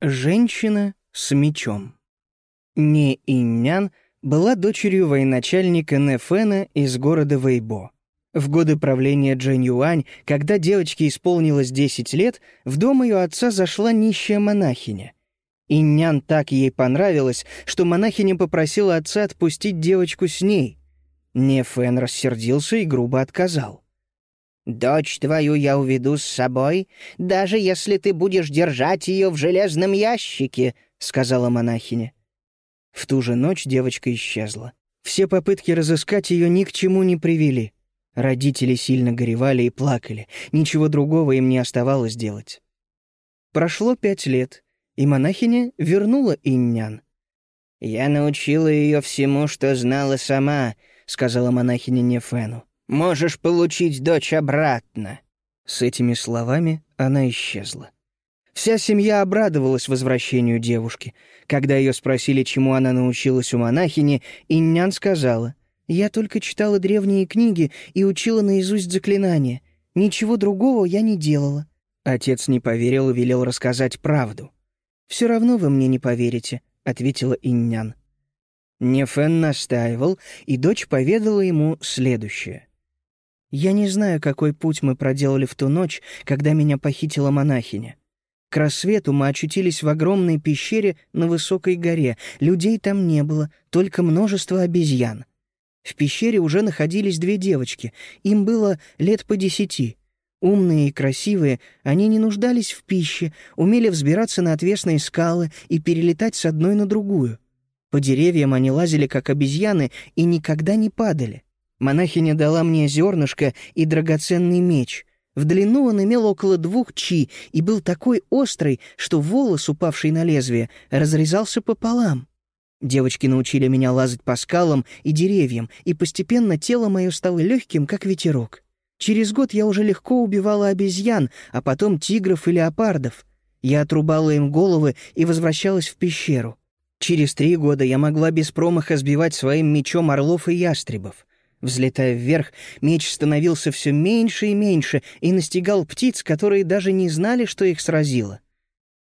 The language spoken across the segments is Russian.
Женщина с мечом. Не Иньян была дочерью военачальника Нефена из города Вейбо. В годы правления Джэнь Юань, когда девочке исполнилось 10 лет, в дом ее отца зашла нищая монахиня. Иньян так ей понравилось, что монахиня попросила отца отпустить девочку с ней. Нефен рассердился и грубо отказал. Дочь твою я уведу с собой, даже если ты будешь держать ее в железном ящике», — сказала монахиня. В ту же ночь девочка исчезла. Все попытки разыскать ее ни к чему не привели. Родители сильно горевали и плакали, ничего другого им не оставалось делать. Прошло пять лет, и монахиня вернула Иннян. «Я научила ее всему, что знала сама», — сказала монахиня Нефену. Можешь получить дочь обратно». С этими словами она исчезла. Вся семья обрадовалась возвращению девушки. Когда ее спросили, чему она научилась у монахини, Иннян сказала, «Я только читала древние книги и учила наизусть заклинания. Ничего другого я не делала». Отец не поверил и велел рассказать правду. «Все равно вы мне не поверите», — ответила Иннян. Нефен настаивал, и дочь поведала ему следующее. Я не знаю, какой путь мы проделали в ту ночь, когда меня похитила монахиня. К рассвету мы очутились в огромной пещере на высокой горе. Людей там не было, только множество обезьян. В пещере уже находились две девочки. Им было лет по десяти. Умные и красивые, они не нуждались в пище, умели взбираться на отвесные скалы и перелетать с одной на другую. По деревьям они лазили, как обезьяны, и никогда не падали. Монахиня дала мне зернышко и драгоценный меч. В длину он имел около двух чи и был такой острый, что волос, упавший на лезвие, разрезался пополам. Девочки научили меня лазать по скалам и деревьям, и постепенно тело мое стало легким, как ветерок. Через год я уже легко убивала обезьян, а потом тигров и леопардов. Я отрубала им головы и возвращалась в пещеру. Через три года я могла без промаха сбивать своим мечом орлов и ястребов. Взлетая вверх, меч становился все меньше и меньше и настигал птиц, которые даже не знали, что их сразило.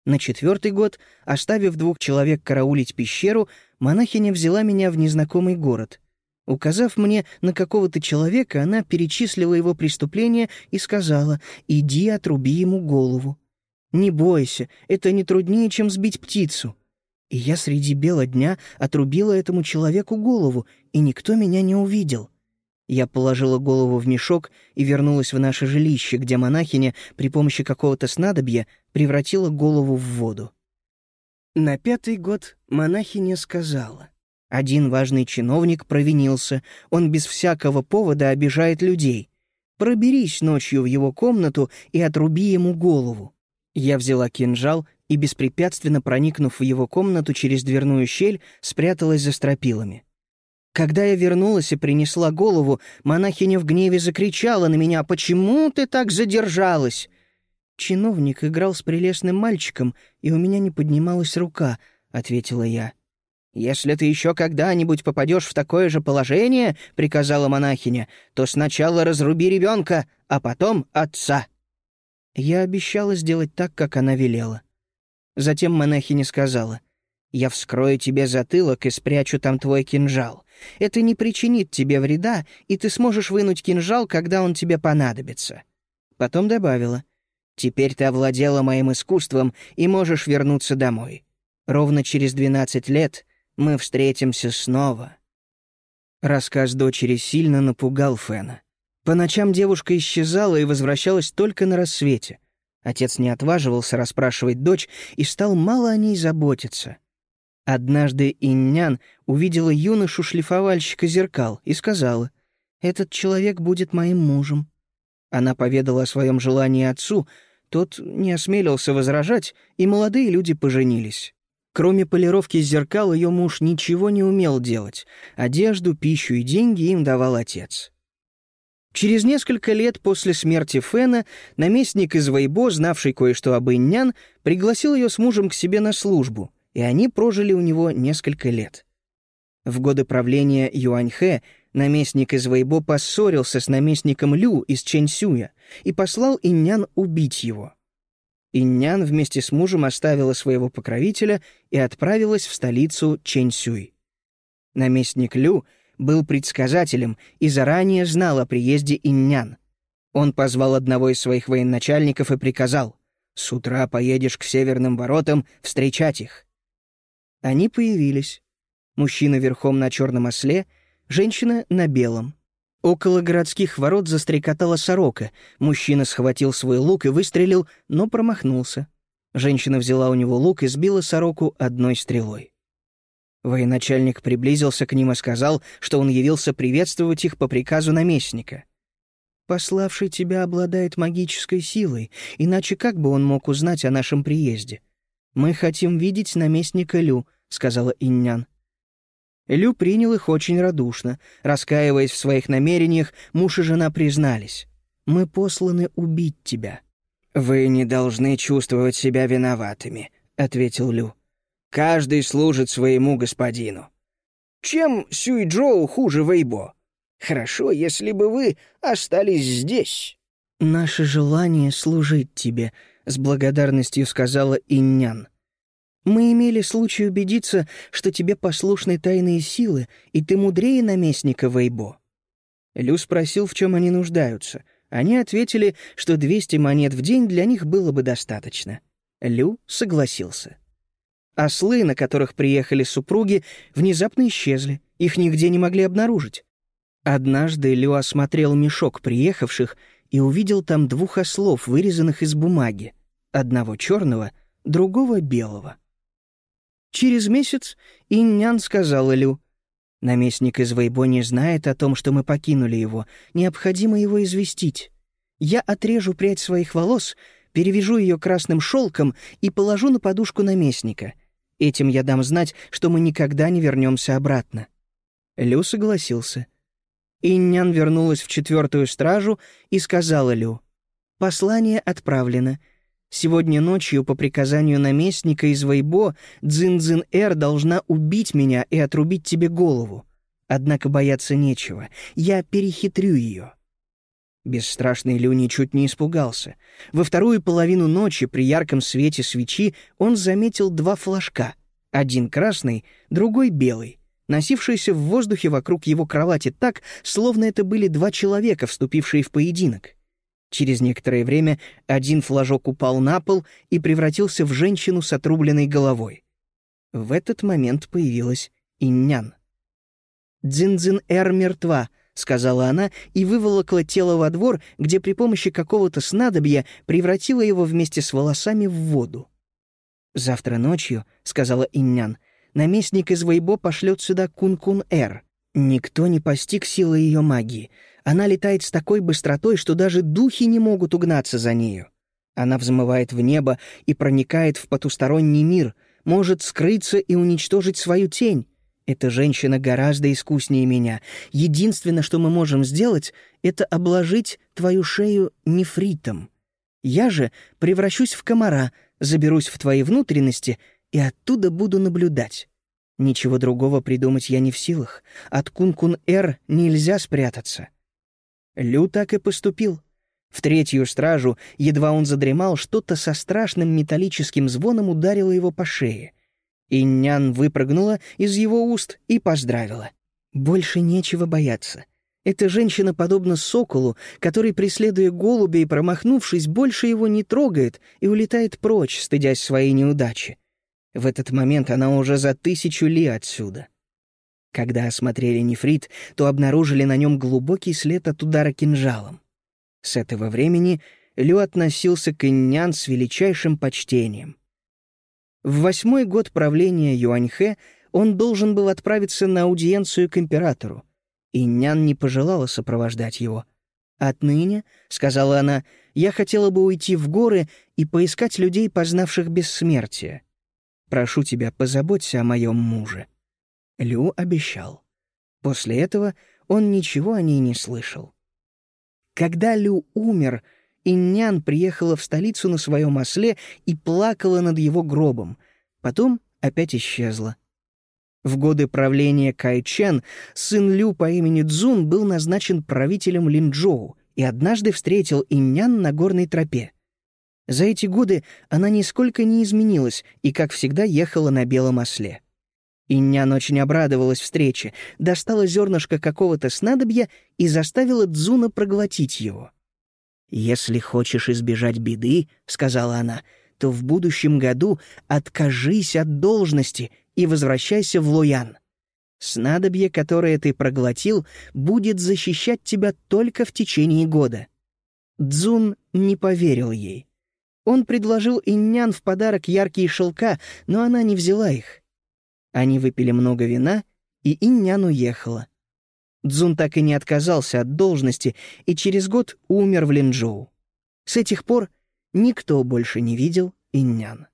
На четвертый год, оставив двух человек караулить пещеру, монахиня взяла меня в незнакомый город. Указав мне на какого-то человека, она перечислила его преступления и сказала «Иди отруби ему голову». «Не бойся, это не труднее, чем сбить птицу». И я среди бела дня отрубила этому человеку голову, и никто меня не увидел. Я положила голову в мешок и вернулась в наше жилище, где монахиня при помощи какого-то снадобья превратила голову в воду. На пятый год монахиня сказала. Один важный чиновник провинился, он без всякого повода обижает людей. Проберись ночью в его комнату и отруби ему голову. Я взяла кинжал и, беспрепятственно проникнув в его комнату через дверную щель, спряталась за стропилами. Когда я вернулась и принесла голову, монахиня в гневе закричала на меня «Почему ты так задержалась?» «Чиновник играл с прелестным мальчиком, и у меня не поднималась рука», — ответила я. «Если ты еще когда-нибудь попадешь в такое же положение, — приказала монахиня, — то сначала разруби ребенка, а потом отца». Я обещала сделать так, как она велела. Затем монахиня сказала, «Я вскрою тебе затылок и спрячу там твой кинжал. Это не причинит тебе вреда, и ты сможешь вынуть кинжал, когда он тебе понадобится». Потом добавила, «Теперь ты овладела моим искусством и можешь вернуться домой. Ровно через двенадцать лет мы встретимся снова». Рассказ дочери сильно напугал Фена. По ночам девушка исчезала и возвращалась только на рассвете. Отец не отваживался расспрашивать дочь и стал мало о ней заботиться. Однажды Иннян увидела юношу-шлифовальщика зеркал и сказала, «Этот человек будет моим мужем». Она поведала о своем желании отцу, тот не осмелился возражать, и молодые люди поженились. Кроме полировки зеркал, ее муж ничего не умел делать. Одежду, пищу и деньги им давал отец. Через несколько лет после смерти Фена наместник из Вейбо, знавший кое-что об Иннян, пригласил ее с мужем к себе на службу — и они прожили у него несколько лет. В годы правления Юаньхэ наместник из Вэйбо поссорился с наместником Лю из Чэньсюя и послал Иньян убить его. Иннян вместе с мужем оставила своего покровителя и отправилась в столицу Чэньсюй. Наместник Лю был предсказателем и заранее знал о приезде Иннян. Он позвал одного из своих военачальников и приказал «С утра поедешь к северным воротам встречать их». Они появились. Мужчина верхом на черном осле, женщина на белом. Около городских ворот застрекотала сорока. Мужчина схватил свой лук и выстрелил, но промахнулся. Женщина взяла у него лук и сбила сороку одной стрелой. Военачальник приблизился к ним и сказал, что он явился приветствовать их по приказу наместника. «Пославший тебя обладает магической силой, иначе как бы он мог узнать о нашем приезде? Мы хотим видеть наместника Лю», — сказала Иннян. Лю принял их очень радушно. Раскаиваясь в своих намерениях, муж и жена признались. «Мы посланы убить тебя». «Вы не должны чувствовать себя виноватыми», — ответил Лю. «Каждый служит своему господину. Чем Сюй-Джоу хуже Вэйбо? Хорошо, если бы вы остались здесь». «Наше желание служить тебе», — с благодарностью сказала Иннян. Мы имели случай убедиться, что тебе послушны тайные силы, и ты мудрее наместника Вейбо». Лю спросил, в чем они нуждаются. Они ответили, что 200 монет в день для них было бы достаточно. Лю согласился. Ослы, на которых приехали супруги, внезапно исчезли. Их нигде не могли обнаружить. Однажды Лю осмотрел мешок приехавших и увидел там двух ослов, вырезанных из бумаги. Одного черного, другого белого. Через месяц Иннян сказала Лю, «Наместник из Вейбо не знает о том, что мы покинули его. Необходимо его известить. Я отрежу прядь своих волос, перевяжу ее красным шелком и положу на подушку наместника. Этим я дам знать, что мы никогда не вернемся обратно». Лю согласился. Иннян вернулась в четвертую стражу и сказала Лю, «Послание отправлено. Сегодня ночью по приказанию наместника из Вейбо Цзин-Цзин-Эр должна убить меня и отрубить тебе голову. Однако бояться нечего. Я перехитрю ее». Бесстрашный Лю ничуть не испугался. Во вторую половину ночи при ярком свете свечи он заметил два флажка. Один красный, другой белый, носившиеся в воздухе вокруг его кровати так, словно это были два человека, вступившие в поединок. Через некоторое время один флажок упал на пол и превратился в женщину с отрубленной головой. В этот момент появилась Иннян. «Дзин-дзин-эр мертва», — сказала она и выволокла тело во двор, где при помощи какого-то снадобья превратила его вместе с волосами в воду. «Завтра ночью», — сказала Иннян, — «наместник из Вейбо пошлет сюда Кун-Кун-Эр. Никто не постиг силы ее магии. Она летает с такой быстротой, что даже духи не могут угнаться за нею. Она взмывает в небо и проникает в потусторонний мир, может скрыться и уничтожить свою тень. Эта женщина гораздо искуснее меня. Единственное, что мы можем сделать, это обложить твою шею нефритом. Я же превращусь в комара, заберусь в твои внутренности и оттуда буду наблюдать. Ничего другого придумать я не в силах. От Кун-Кун-Эр нельзя спрятаться. Лю так и поступил. В третью стражу, едва он задремал, что-то со страшным металлическим звоном ударило его по шее. Иннян выпрыгнула из его уст и поздравила. Больше нечего бояться. Эта женщина подобна соколу, который, преследуя голубя и промахнувшись, больше его не трогает и улетает прочь, стыдясь своей неудачи. В этот момент она уже за тысячу ли отсюда. Когда осмотрели нефрит, то обнаружили на нем глубокий след от удара кинжалом. С этого времени Лю относился к иньян с величайшим почтением. В восьмой год правления Юаньхэ он должен был отправиться на аудиенцию к императору. Иньян не пожелала сопровождать его. «Отныне, — сказала она, — я хотела бы уйти в горы и поискать людей, познавших бессмертие. Прошу тебя, позаботься о моем муже». Лю обещал. После этого он ничего о ней не слышал. Когда Лю умер, Иннян приехала в столицу на своем осле и плакала над его гробом. Потом опять исчезла. В годы правления Кайчен сын Лю по имени Цзун был назначен правителем Линчжоу и однажды встретил Иннян на горной тропе. За эти годы она нисколько не изменилась и, как всегда, ехала на белом осле. Иннян очень обрадовалась встрече, достала зернышко какого-то снадобья и заставила Дзуна проглотить его. «Если хочешь избежать беды, — сказала она, — то в будущем году откажись от должности и возвращайся в Луян. Снадобье, которое ты проглотил, будет защищать тебя только в течение года». Дзун не поверил ей. Он предложил Иннян в подарок яркие шелка, но она не взяла их. Они выпили много вина, и Иннян уехала. Дзун так и не отказался от должности и через год умер в Линчжоу. С этих пор никто больше не видел Иннян.